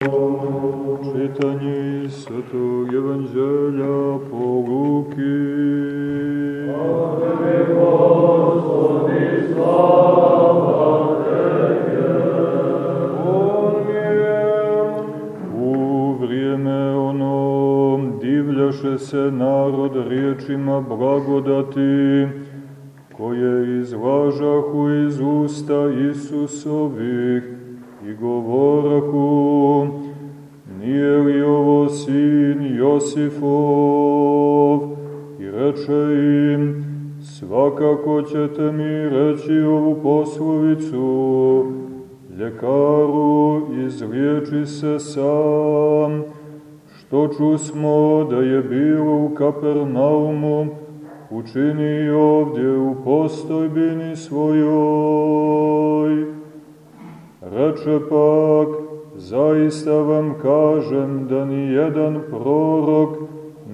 Čitanje iz Svetog Evanđelja po Luki. Ave Gospodi, slava Tebe. On je U vrijeme ono divljaše se narod riječima blagodati, koje izlažahu iz usta Isusovih svakako ćete mi reći ovu poslovicu, ljekaru izliječi se sam, što čusmo da je bilo u Kapernaumu, učini ovdje u postojbini svojoj. Reče pak, zaista vam kažem da ni jedan prorok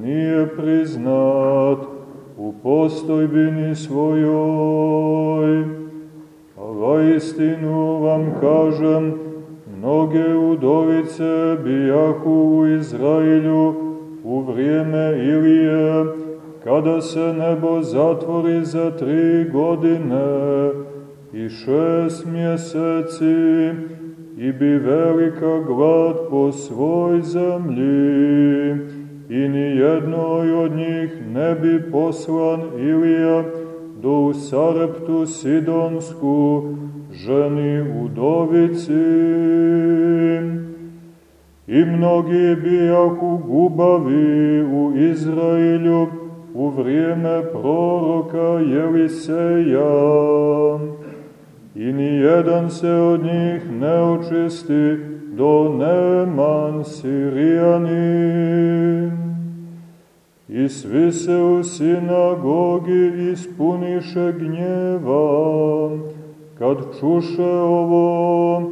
nije priznat u postojbini svojoj. A istinu vam kažem, mnoge udovice bijahu u Izrailju u vrijeme Ilije, kada se nebo zatvori za tri godine i šest mjeseci, i bi velika glad po svoj zemlji, i ni jednoj od njih ne bi poslan Ilija do u Sareptu Sidonsku, ženi udovici. I mnogi bijahu gubavi u Izrailju u vrijeme proroka Jeliseja, i ni jedan se od njih ne očisti do Neman Sirijanin. I svi se u sinagogi ispuniše gnjeva, kad čuše ovo,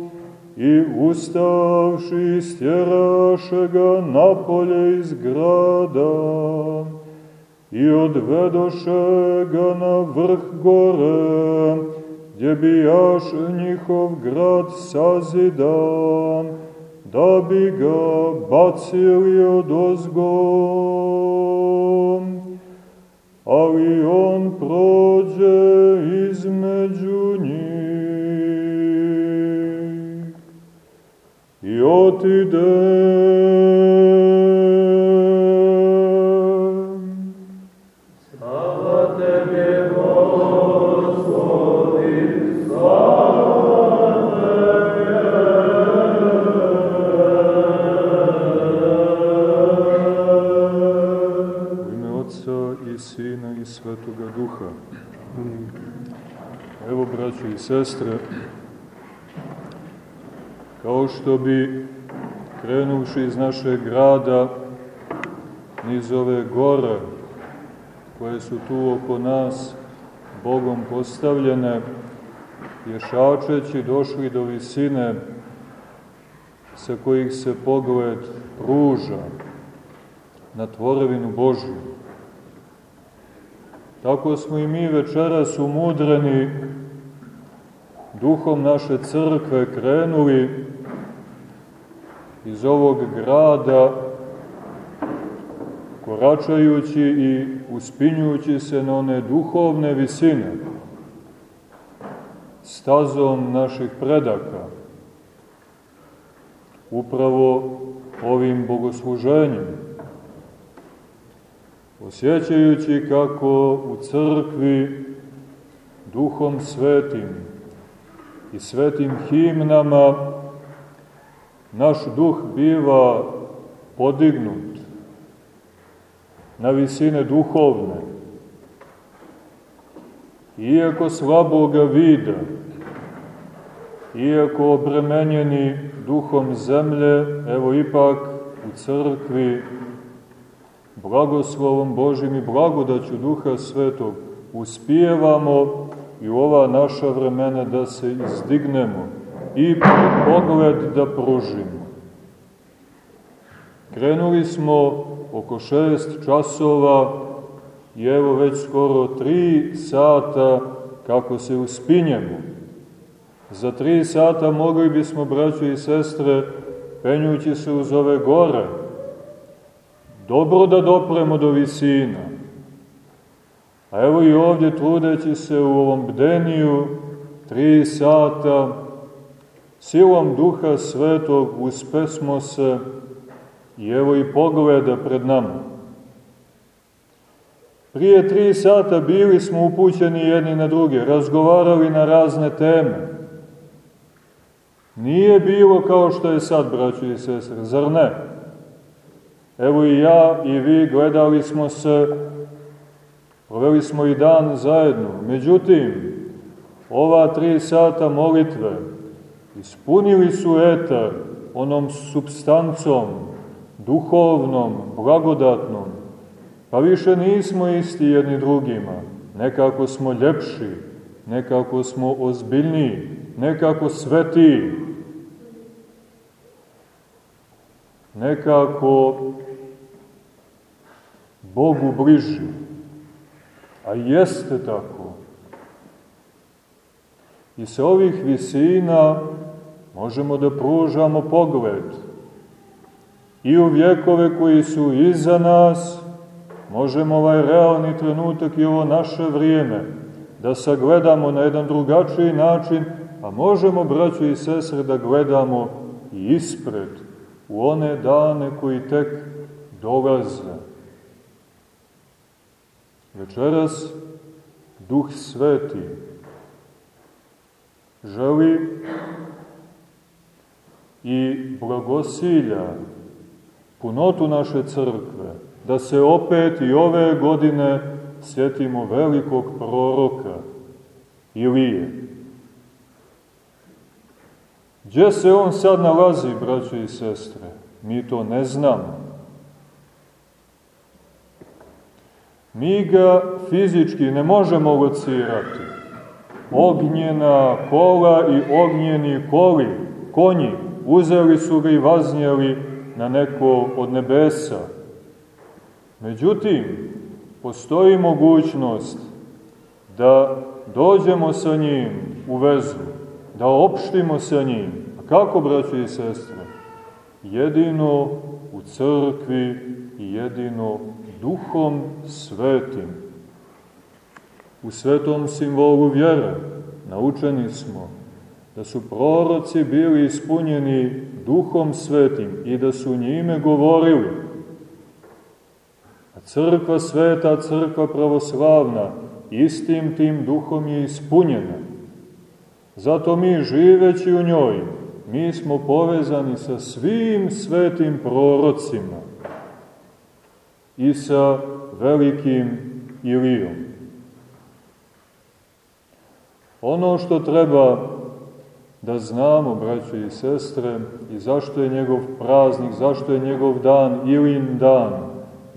i ustavši istjeraše ga napolje iz grada, i odvedoše ga na vrh gore, gdje bijaš njihov grad sazidan, da bi ga bacili od ozgom. Ali on prođe između njih i otide i sestre, kao što bi krenuvši iz našeg grada niz ove gore koje su tu oko nas Bogom postavljene, ješačeći došli do visine sa kojih se pogled pruža na tvorevinu Božju. Tako smo i mi večeras umudreni duhom naše crkve krenuli iz ovog grada koračajući i uspinjujući se na one duhovne visine stazom naših predaka upravo ovim bogosluženjem osjećajući kako u crkvi duhom svetim i svetim himnama naš duh biva podignut na visine duhovne. Iako slaboga vida, iako obremenjeni duhom zemlje, evo ipak u crkvi blagoslovom Božim i blagodaću Duha Svetog uspijevamo i u ova naša vremena da se izdignemo i pogled da pružimo. Krenuli smo oko šest časova i evo već skoro tri sata kako se uspinjemo. Za tri sata mogli bismo, braćo i sestre, penjući se uz ove gore, dobro da dopremo do visina. A evo i ovdje trudeći se u ovom bdeniju tri sata, silom duha svetog uspesmo se i evo i pogleda pred nama. Prije tri sata bili smo upućeni jedni na druge, razgovarali na razne teme. Nije bilo kao što je sad, braćo i sestre, zar ne? Evo i ja i vi gledali smo se, proveli smo i dan zajedno. Međutim, ova tri sata molitve ispunili su etar onom substancom, duhovnom, blagodatnom, pa više nismo isti jedni drugima, nekako smo ljepši, nekako smo ozbiljniji, nekako svetiji, nekako Bogu bliži. A jeste tako. I sa ovih visina možemo da pružamo pogled i u vjekove koji su iza nas, možemo ovaj realni trenutak i ovo naše vrijeme da sagledamo na jedan drugačiji način, a možemo, braćo i sestre, da gledamo i ispred, u one dane koji tek dolaze. Večeras Duh Sveti želi i blagosilja punotu naše crkve, da se opet i ove godine sjetimo velikog proroka Ilije. Gdje se on sad nalazi, braćo i sestre? Mi to ne znamo. Mi ga fizički ne možemo locirati. Ognjena kola i ognjeni koli, konji, uzeli su ga i vaznjeli na neko od nebesa. Međutim, postoji mogućnost da dođemo sa njim u vezu, da opštimo sa njim. A kako, braći i sestre? Jedino u crkvi i jedino duhom svetim. U svetom simbolu vjere naučeni smo da su proroci bili ispunjeni duhom svetim i da su njime govorili. A crkva sveta, crkva pravoslavna, istim tim duhom je ispunjena. Zato mi živeći u njoj, mi smo povezani sa svim svetim prorocima i sa velikim Ilijom. Ono što treba da znamo, braćo i sestre, i zašto je njegov praznik, zašto je njegov dan, Ilin dan,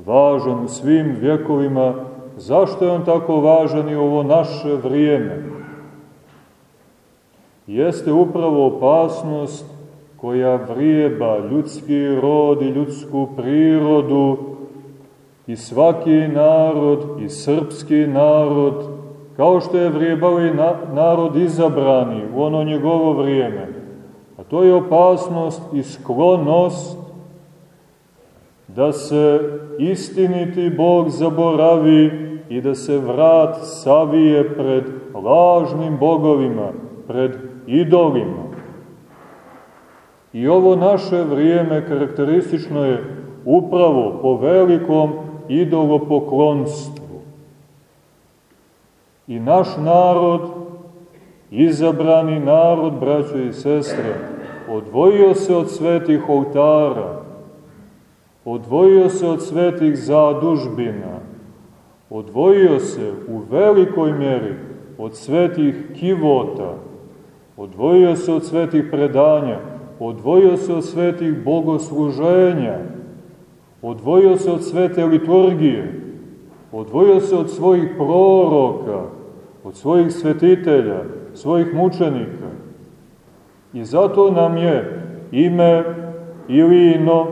važan u svim vjekovima, zašto je on tako važan i ovo naše vrijeme, jeste upravo opasnost koja vrijeba ljudski rod i ljudsku prirodu i svaki narod i srpski narod kao što je vrijebali na, narod izabrani u ono njegovo vrijeme. A to je opasnost i sklonost da se istiniti Bog zaboravi i da se vrat savije pred lažnim bogovima, pred idolima. I ovo naše vrijeme karakteristično je upravo po velikom idolopoklonstvu. I naš narod, izabrani narod, braćo i sestre, odvojio se od svetih oltara, odvojio se od svetih zadužbina, odvojio se u velikoj mjeri od svetih kivota, odvojio se od svetih predanja, odvojio se od svetih bogosluženja, odvojio se od svete liturgije, odvojio se od svojih proroka, od svojih svetitelja, svojih mučenika. I zato nam je ime Ilino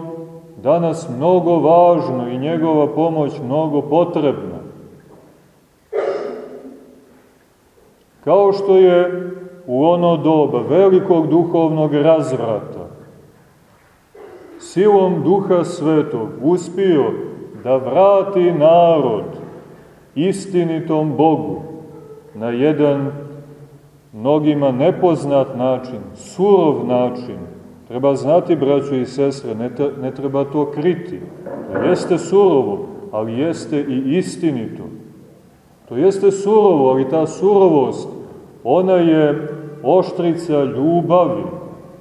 danas mnogo važno i njegova pomoć mnogo potrebna. Kao što je u ono doba velikog duhovnog razvrata silom duha svetog uspio da vrati narod istinitom Bogu na jedan mnogima nepoznat način, surov način. Treba znati, braćo i sestre, ne, ne treba to kriti. To jeste surovo, ali jeste i istinito. To jeste surovo, ali ta surovost, ona je oštrica ljubavi.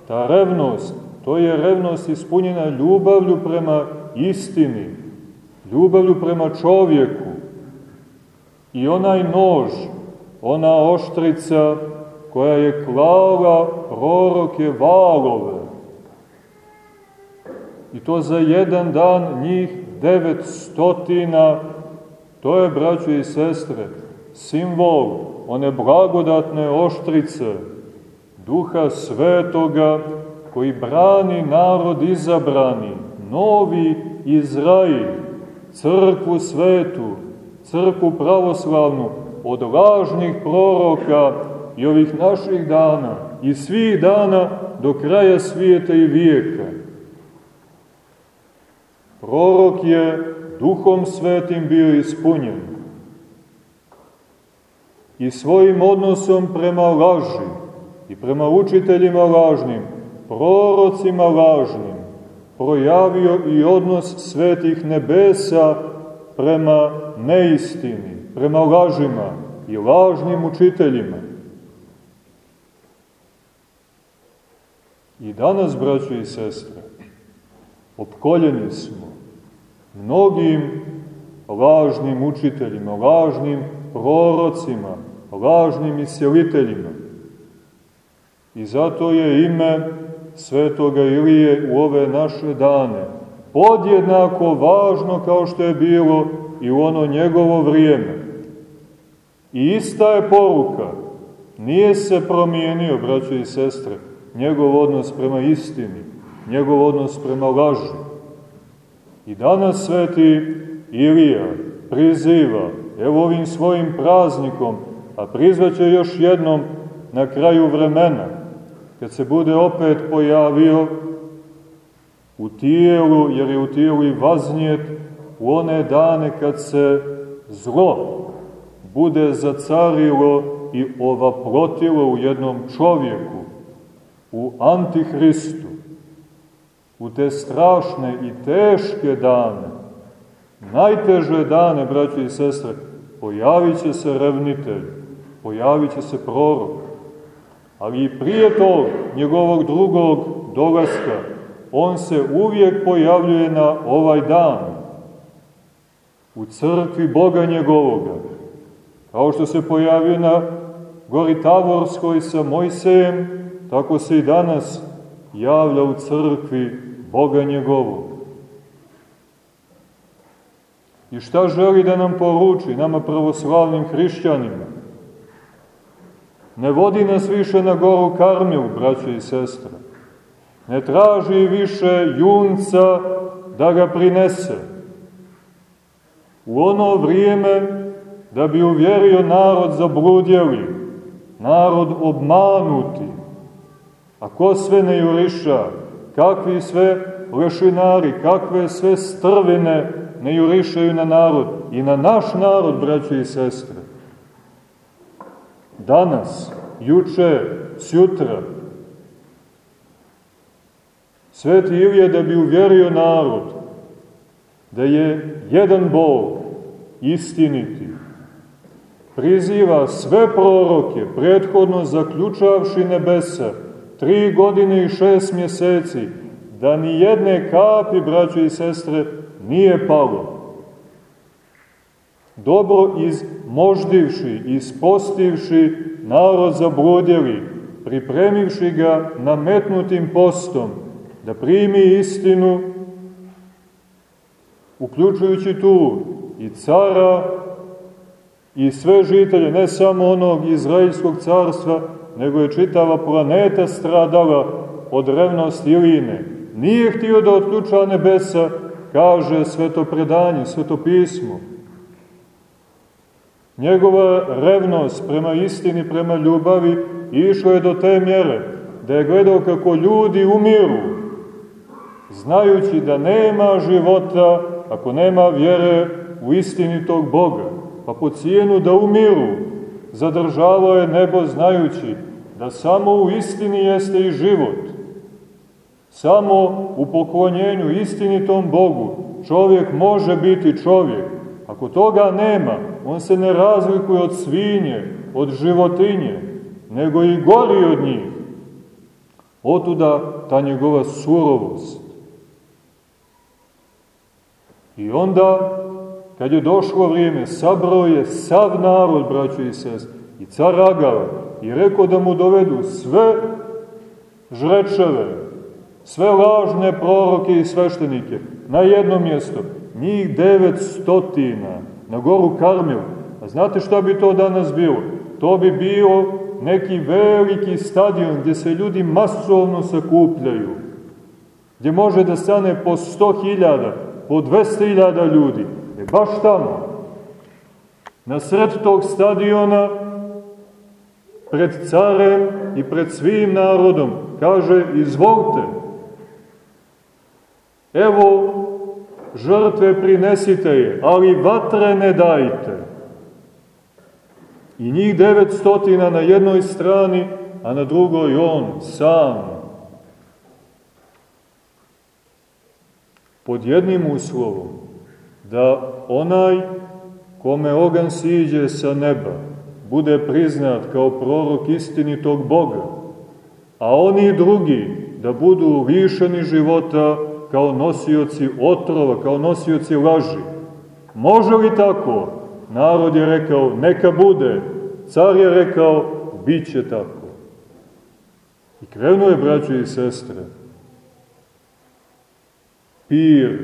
Ta revnost, to je revnost ispunjena ljubavlju prema istini, ljubavlju prema čovjeku. I onaj nož, ona oštrica koja je klala proroke valove. I to za jedan dan njih devetstotina, to je, braćo i sestre, simbol one blagodatne oštrice, duha svetoga koji brani narod izabrani, novi Izrail, crkvu svetu, crkvu pravoslavnu, od lažnih proroka i ovih naših dana i svih dana do kraja svijeta i vijeka. Prorok je duhom svetim bio ispunjen i svojim odnosom prema laži i prema učiteljima lažnim, prorocima lažnim, projavio i odnos svetih nebesa prema neistini, prema lažima i lažnim učiteljima. I danas, braćo i sestre, opkoljeni smo mnogim lažnim učiteljima, lažnim prorocima, lažnim isjeliteljima. I zato je ime svetoga Ilije u ove naše dane podjednako važno kao što je bilo i u ono njegovo vrijeme. I ista je poruka, nije se promijenio, braćo i sestre, njegov odnos prema istini, njegov odnos prema laži. I danas sveti Ilija priziva, evo ovim svojim praznikom, a prizvaće još jednom na kraju vremena, kad se bude opet pojavio u tijelu, jer je u tijelu i vaznijet, u one dane kad se zlo bude zacarilo i ovaprotilo u jednom čovjeku, u Antihristu, u te strašne i teške dane, najteže dane, braći i sestre, pojavit se revnitelj, pojavit se prorok, ali i prije tog njegovog drugog dolaska, on se uvijek pojavljuje na ovaj dan, u crkvi Boga njegovoga, kao što se pojavio na gori Tavorskoj sa Mojsejem, tako se i danas javlja u crkvi Boga njegovog. I šta želi da nam poruči, nama pravoslavnim hrišćanima? Ne vodi nas više na goru Karmilu, braće i sestre. Ne traži više junca da ga prinese. U ono vrijeme da bi uvjerio narod zabludjeli, narod obmanuti, A ko sve ne juriša? Kakvi sve lešinari, kakve sve strvine ne jurišaju na narod? I na naš narod, braći i sestre. Danas, juče, sjutra. Sveti Ilija da bi uvjerio narod da je jedan Bog, istiniti, priziva sve proroke, prethodno zaključavši nebesa, tri godine i šest mjeseci, da ni jedne kapi, braćo i sestre, nije palo. Dobro izmoždivši, ispostivši narod zabludjeli, pripremivši ga nametnutim postom, da primi istinu, uključujući tu i cara i sve žitelje, ne samo onog Izraelskog carstva, nego je čitava planeta stradala od revnosti Iline. Nije htio da otključa nebesa, kaže sveto predanje, sveto pismo. Njegova revnost prema istini, prema ljubavi, išla je do te mjere da je gledao kako ljudi umiru znajući da nema života ako nema vjere u istinitog Boga, pa po cijenu da umiru, zadržavao je nebo znajući da samo u istini jeste i život. Samo u poklonjenju istinitom Bogu čovjek može biti čovjek. Ako toga nema, on se ne razlikuje od svinje, od životinje, nego i gori od njih. Otuda ta njegova surovost. I onda, kad je došlo vrijeme, sabrao je sav narod, braćo i sest, i car Agava, i rekao da mu dovedu sve žrečeve, sve lažne proroke i sveštenike na jedno mjesto, njih devet stotina, na goru Karmil. A znate šta bi to danas bilo? To bi bio neki veliki stadion gdje se ljudi masovno sakupljaju, gdje može da stane po sto hiljada, po dvesta hiljada ljudi. E baš tamo, na sred tog stadiona, pred carem i pred svim narodom, kaže, izvolite, evo, žrtve prinesite je, ali vatre ne dajte. I njih devetstotina na jednoj strani, a na drugoj on, sam. Pod jednim uslovom, da onaj kome ogan siđe sa neba, bude priznat kao prorok istinitog Boga, a oni drugi da budu lišeni života kao nosioci otrova, kao nosioci laži. Može li tako? Narod je rekao, neka bude. Car je rekao, bit će tako. I krenuo je, braćo i sestre, pir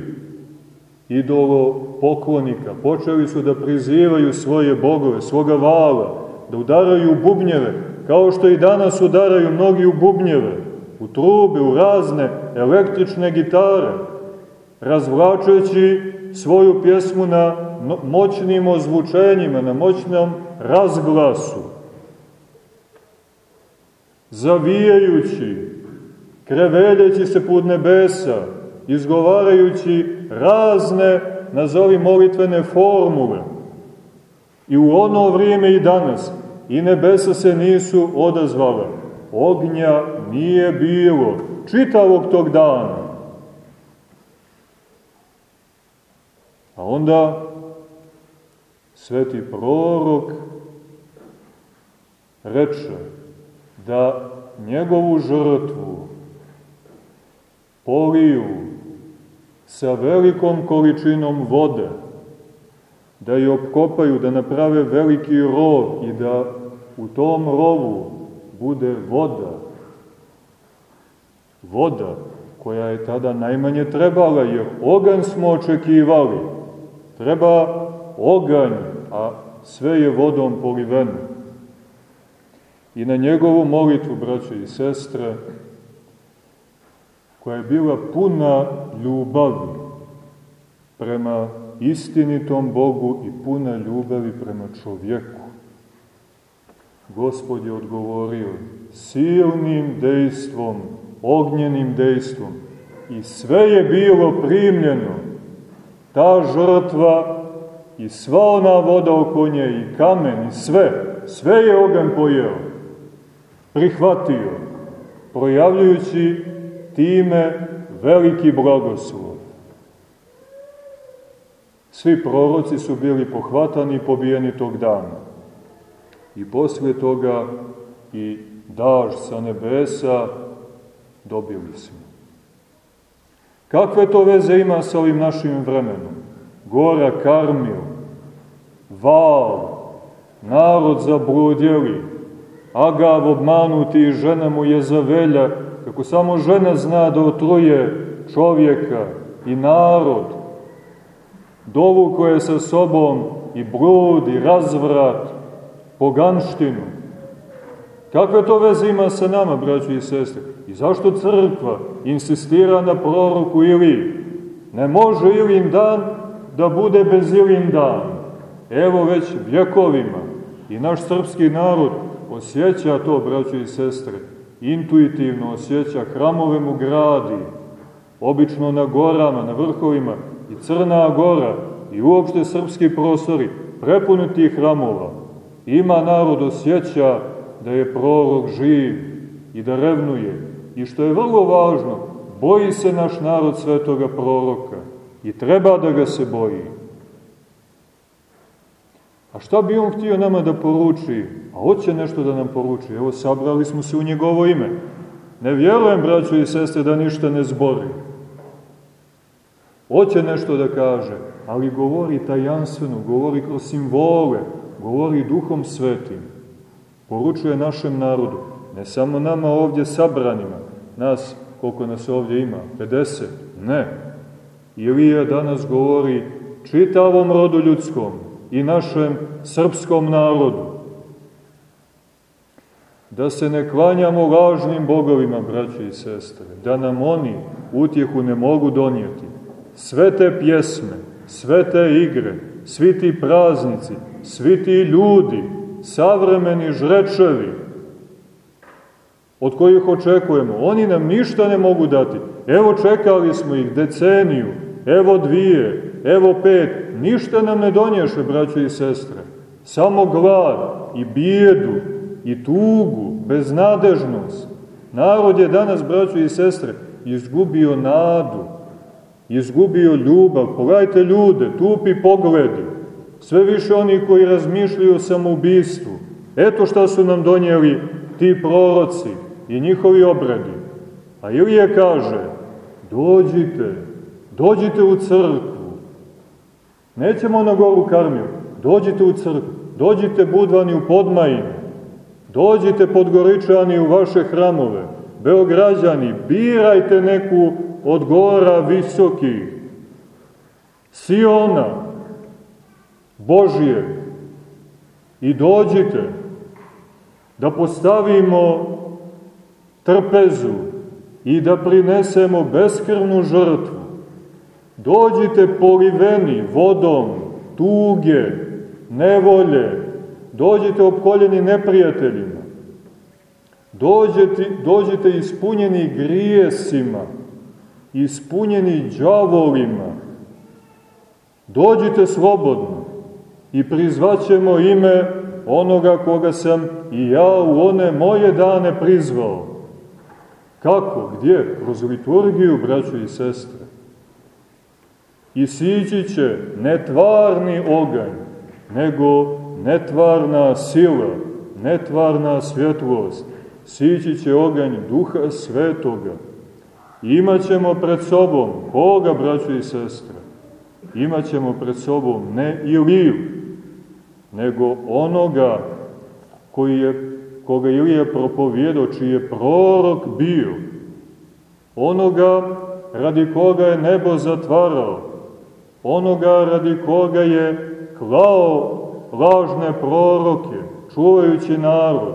idolo poklonika. Počeli su da prizivaju svoje bogove, svoga vala, da udaraju bubnjeve, kao što i danas udaraju mnogi u bubnjeve, u trube, u razne električne gitare, razvlačujući svoju pjesmu na moćnim ozvučenjima, na moćnom razglasu, zavijajući, kreveljeći se put nebesa, izgovarajući razne, nazovi molitvene formule. I u ono vrijeme i danas i nebesa se nisu odazvala. Ognja nije bilo čitavog tog dana. A onda sveti prorok reče da njegovu žrtvu poliju sa velikom količinom vode, da je opkopaju, da naprave veliki rov i da u tom rovu bude voda. Voda koja je tada najmanje trebala, jer oganj smo očekivali. Treba oganj, a sve je vodom poliveno. I na njegovu molitvu, braćo i sestre, koja je bila puna ljubavi prema istinitom Bogu i puna ljubavi prema čovjeku. Gospod je odgovorio silnim dejstvom, ognjenim dejstvom i sve je bilo primljeno. Ta žrtva i sva ona voda oko nje i kamen i sve, sve je ogan pojeo, prihvatio, projavljujući time veliki blagoslov. Svi proroci su bili pohvatani i pobijeni tog dana. I posle toga i daž sa nebesa dobili smo. Kakve to veze ima sa ovim našim vremenom? Gora Karmil, val, narod zabludjeli, Agav obmanuti i žena mu je zavelja, kako samo žena zna da otruje čovjeka i narod, dovuko je sa sobom i brud i razvrat, poganštinu. Kakve to veze ima sa nama, braći i sestre? I zašto crkva insistira na proroku Iliji? Ne može Ilijin dan da bude bez Ilijin dan. Evo već vjekovima i naš srpski narod osjeća to, braći i sestre, intuitivno osjeća, hramove mu gradi, obično na gorama, na vrhovima, i Crna Gora, i uopšte srpski prostori, prepuni tih hramova. Ima narod osjeća da je prorok živ i da revnuje. I što je vrlo važno, boji se naš narod svetoga proroka i treba da ga se boji. A šta bi on htio nama da poruči? A hoće nešto da nam poruči. Evo, sabrali smo se u njegovo ime. Ne vjerujem, braćo i sestre, da ništa ne zbori. Hoće nešto da kaže, ali govori tajanstveno, govori kroz simbole, govori duhom svetim. Poručuje našem narodu, ne samo nama ovdje sabranima, nas, koliko nas ovdje ima, 50, ne. Ilija danas govori čitavom rodu ljudskom i našem srpskom narodu. Da se ne klanjamo lažnim bogovima, braći i sestre, da nam oni utjehu ne mogu donijeti. Sve te pjesme, sve te igre, svi ti praznici, svi ti ljudi, savremeni žrečevi, od kojih očekujemo, oni nam ništa ne mogu dati. Evo čekali smo ih deceniju, evo dvije, evo pet, ništa nam ne donješe, braćo i sestre. Samo glad i bijedu i tugu, beznadežnost. Narod je danas, braćo i sestre, izgubio nadu, izgubio ljubav. Pogledajte ljude, tupi pogledi, sve više oni koji razmišljaju o samoubistvu. Eto šta su nam donijeli ti proroci i njihovi obradi. A Ilija kaže, dođite, dođite u crkvu. Nećemo na goru Karmiju, dođite u crkvu, dođite budvani u Podmajinu, dođite podgoričani u vaše hramove, Beograđani, birajte neku od gora visokih, Siona, Božije, i dođite da postavimo trpezu i da prinesemo beskrvnu žrtvu. Dođite poliveni vodom, tuge, nevolje, dođite opkoljeni neprijateljima, dođete, dođite ispunjeni grijesima, ispunjeni džavolima, dođite slobodno i prizvaćemo ime onoga koga sam i ja u one moje dane prizvao. Kako? Gdje? Kroz liturgiju, braćo i sestre. I sići će netvarni oganj, nego netvarna sila, netvarna svjetlost. Sići će oganj duha svetoga. Imaćemo pred sobom, koga, braćo i sestre? Imaćemo pred sobom ne Iliju, nego onoga koji je, koga Ilija propovjedao, čiji je prorok bio, onoga radi koga je nebo zatvarao, onoga radi koga je klao lažne proroke, čuvajući narod,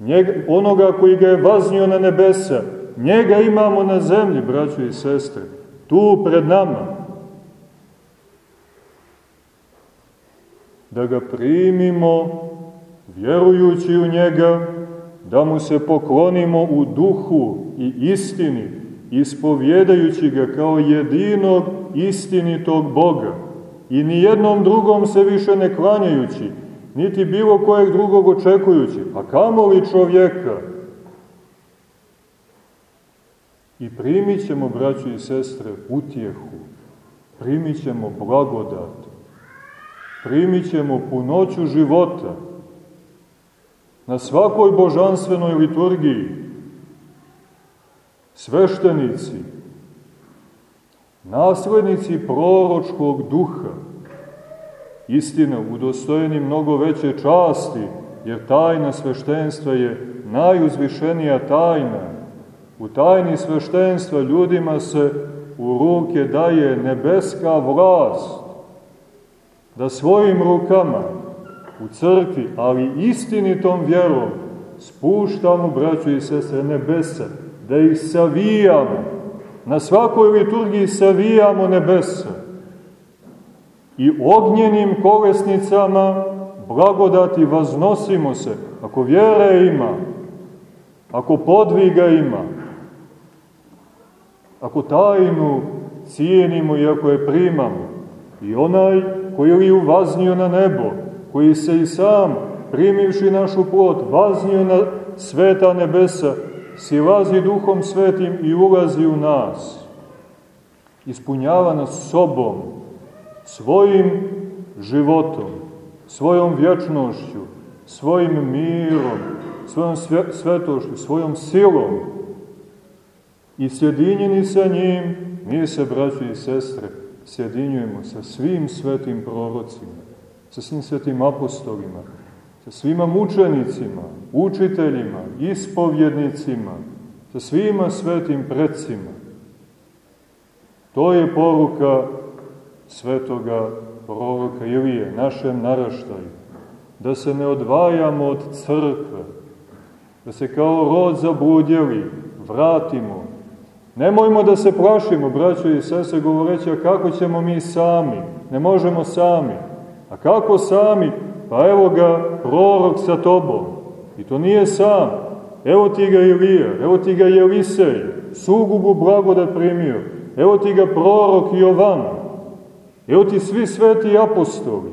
njega, onoga koji ga je vaznio na nebesa, njega imamo na zemlji, braćo i sestre, tu pred nama. Da ga primimo vjerujući u njega, da mu se poklonimo u duhu i istini, ispovjedajući ga kao jedinog istinitog Boga i ni jednom drugom se više ne klanjajući, niti bilo kojeg drugog očekujući, a kamo li čovjeka? I primit ćemo, braćo i sestre, utjehu, primit ćemo blagodat, primit ćemo punoću života na svakoj božanstvenoj liturgiji, sveštenici, naslednici proročkog duha, istina, udostojeni mnogo veće časti, jer tajna sveštenstva je najuzvišenija tajna. U tajni sveštenstva ljudima se u ruke daje nebeska vlast, da svojim rukama u crkvi, ali istinitom vjerom, spuštamo, braćo i sestre, nebesa, da ih savijamo, na svakoj liturgiji savijamo nebesa. I ognjenim kolesnicama blagodati vaznosimo se, ako vjere ima, ako podviga ima, ako tajnu cijenimo i ako je primamo, i onaj koji je uvaznio na nebo, koji se i sam, primivši našu plot, vaznio na sveta nebesa, silazi duhom svetim i ulazi u nas. Ispunjava nas sobom, svojim životom, svojom vječnošću, svojim mirom, svojom svetošću, svojom silom. I sjedinjeni sa njim, mi se, braći i sestre, sjedinjujemo sa svim svetim prorocima, sa svim svetim apostolima, sa svima mučenicima, učiteljima, ispovjednicima, sa svima svetim predsima. To je poruka svetoga proroka Ilije, našem naraštaju. Da se ne odvajamo od crkve, da se kao rod zabludjeli vratimo. Nemojmo da se plašimo, braćo i sese, govoreći, a kako ćemo mi sami? Ne možemo sami. A kako sami? Pa evo ga prorok sa tobom. I to nije sam. Evo ti ga Ilija, evo ti ga Jelisej, sugubu blagodat primio. Evo ti ga prorok Jovan. Evo ti svi sveti apostoli.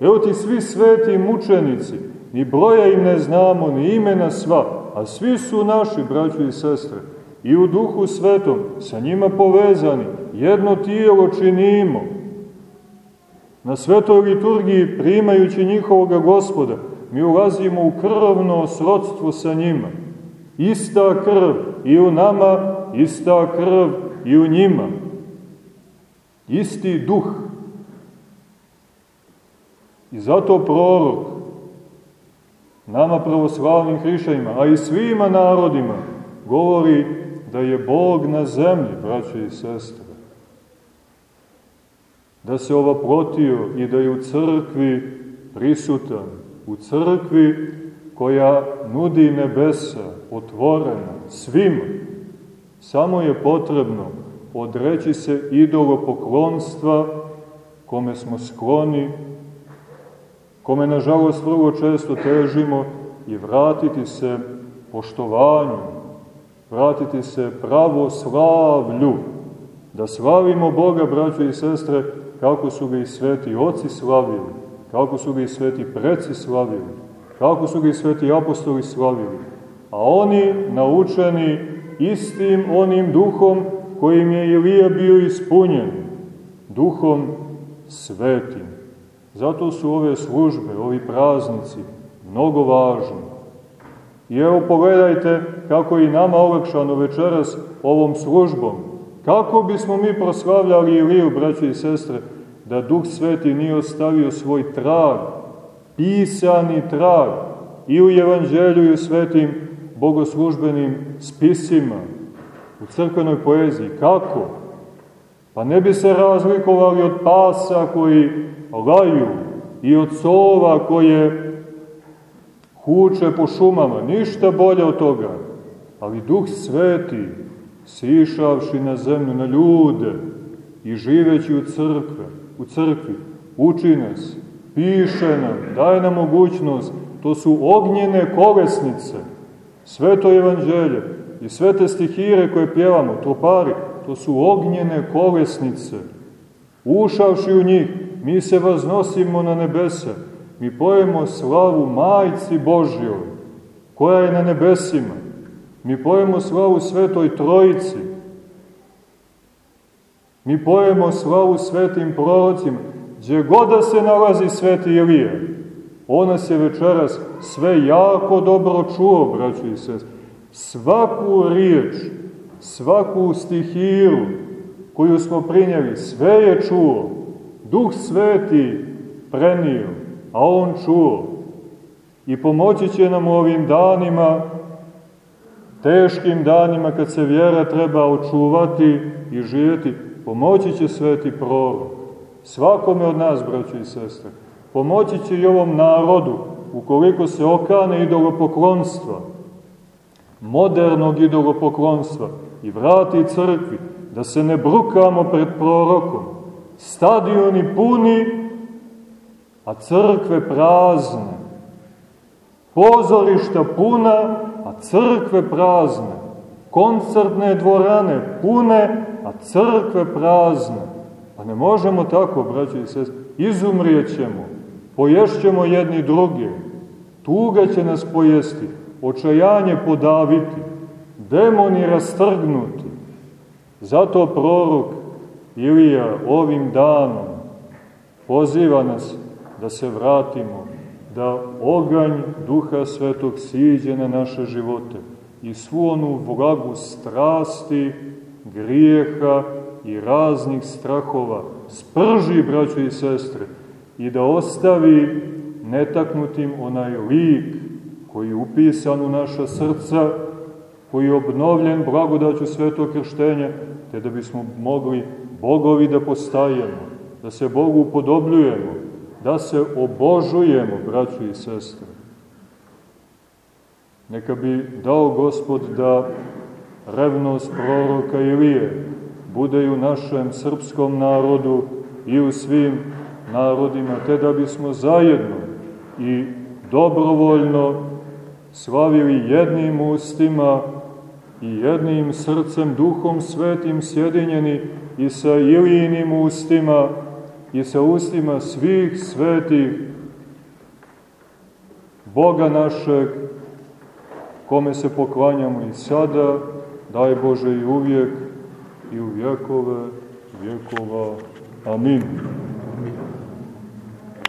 Evo ti svi sveti mučenici. Ni broja im ne znamo, ni imena sva, a svi su naši, braći i sestre. I u duhu svetom, sa njima povezani, jedno tijelo činimo. Na svetoj liturgiji, primajući njihovoga gospoda, mi ulazimo u krvno srodstvo sa njima. Ista krv i u nama, ista krv i u njima. Isti duh. I zato prorok nama pravoslavnim hrišćanima, a i svima narodima, govori da je Bog na zemlji, braće i sestre. Da se ova protio i da je u crkvi prisutan, u crkvi koja nudi nebesa, otvorena, svima. Samo je potrebno odreći se idolopoklonstva kome smo skloni, kome nažalost vrlo često težimo i vratiti se poštovanju, vratiti se pravoslavlju, da slavimo Boga, braćo i sestre, kako su ga i sveti oci slavili, kako su ga i sveti preci slavili, kako su ga i sveti apostoli slavili, a oni naučeni istim onim duhom kojim je Ilija bio ispunjen, duhom svetim. Zato su ove službe, ovi praznici, mnogo važni. I evo pogledajte kako i nama olakšano večeras ovom službom. Kako bismo mi proslavljali Iliju, braći i sestre, da Duh Sveti nije ostavio svoj trag, pisani trag, i u Evanđelju i u svetim bogoslužbenim spisima, u crkvenoj poeziji. Kako? Pa ne bi se razlikovali od pasa koji laju i od sova koje huče po šumama, ništa bolje od toga. Ali Duh Sveti, sišavši na zemlju, na ljude i živeći u crkve, u crkvi, uči nas, piše nam, daje nam mogućnost, to su ognjene kolesnice, sveto evanđelje i sve te stihire koje pjevamo, tropari, to su ognjene kolesnice. Ušavši u njih, mi se vaznosimo na nebesa, mi pojemo slavu Majci Božjoj, koja je na nebesima. Mi pojemo slavu Svetoj Trojici. Mi pojemo slavu svetim prorocima. Gdje god da se nalazi sveti Ilija, ona se večeras sve jako dobro čuo, braći i sest. Svaku riječ, svaku stihiru koju smo prinjeli, sve je čuo. Duh Sveti prenio, a on čuo. I pomoći će nam ovim danima, teškim danima kad se vjera treba očuvati i živjeti, pomoći će Sveti prorok. Svakome od nas, braći i sestre. Pomoći će i ovom narodu, ukoliko se okane idolopoklonstva, modernog idolopoklonstva i vrati crkvi, da se ne brukamo pred prorokom. Stadioni puni, a crkve prazne. Pozorišta puna, crkve prazne. koncertne dvorane pune, a crkve prazne. Pa ne možemo tako, braći i sest, izumrijećemo, poješćemo jedni druge, tuga će nas pojesti, očajanje podaviti, demoni rastrgnuti. Zato prorok Ilija ovim danom poziva nas da se vratimo, da oganj Duha Svetog siđe na naše živote i svu onu vlagu strasti, grijeha i raznih strahova sprži, braćo i sestre, i da ostavi netaknutim onaj lik koji je upisan u naša srca, koji je obnovljen blagodaću svetog krštenja, te da bismo mogli bogovi da postajemo, da se Bogu upodobljujemo, da se obožujemo, braćo i sestre. Neka bi dao Gospod da revnost proroka Ilije bude i u našem srpskom narodu i u svim narodima, te da bismo zajedno i dobrovoljno slavili jednim ustima i jednim srcem, duhom svetim sjedinjeni i sa Ilijinim ustima i sa ustima svih svetih Boga našeg, kome se poklanjamo i sada, daj Bože i uvijek, i u vjekove vjekova. Amin.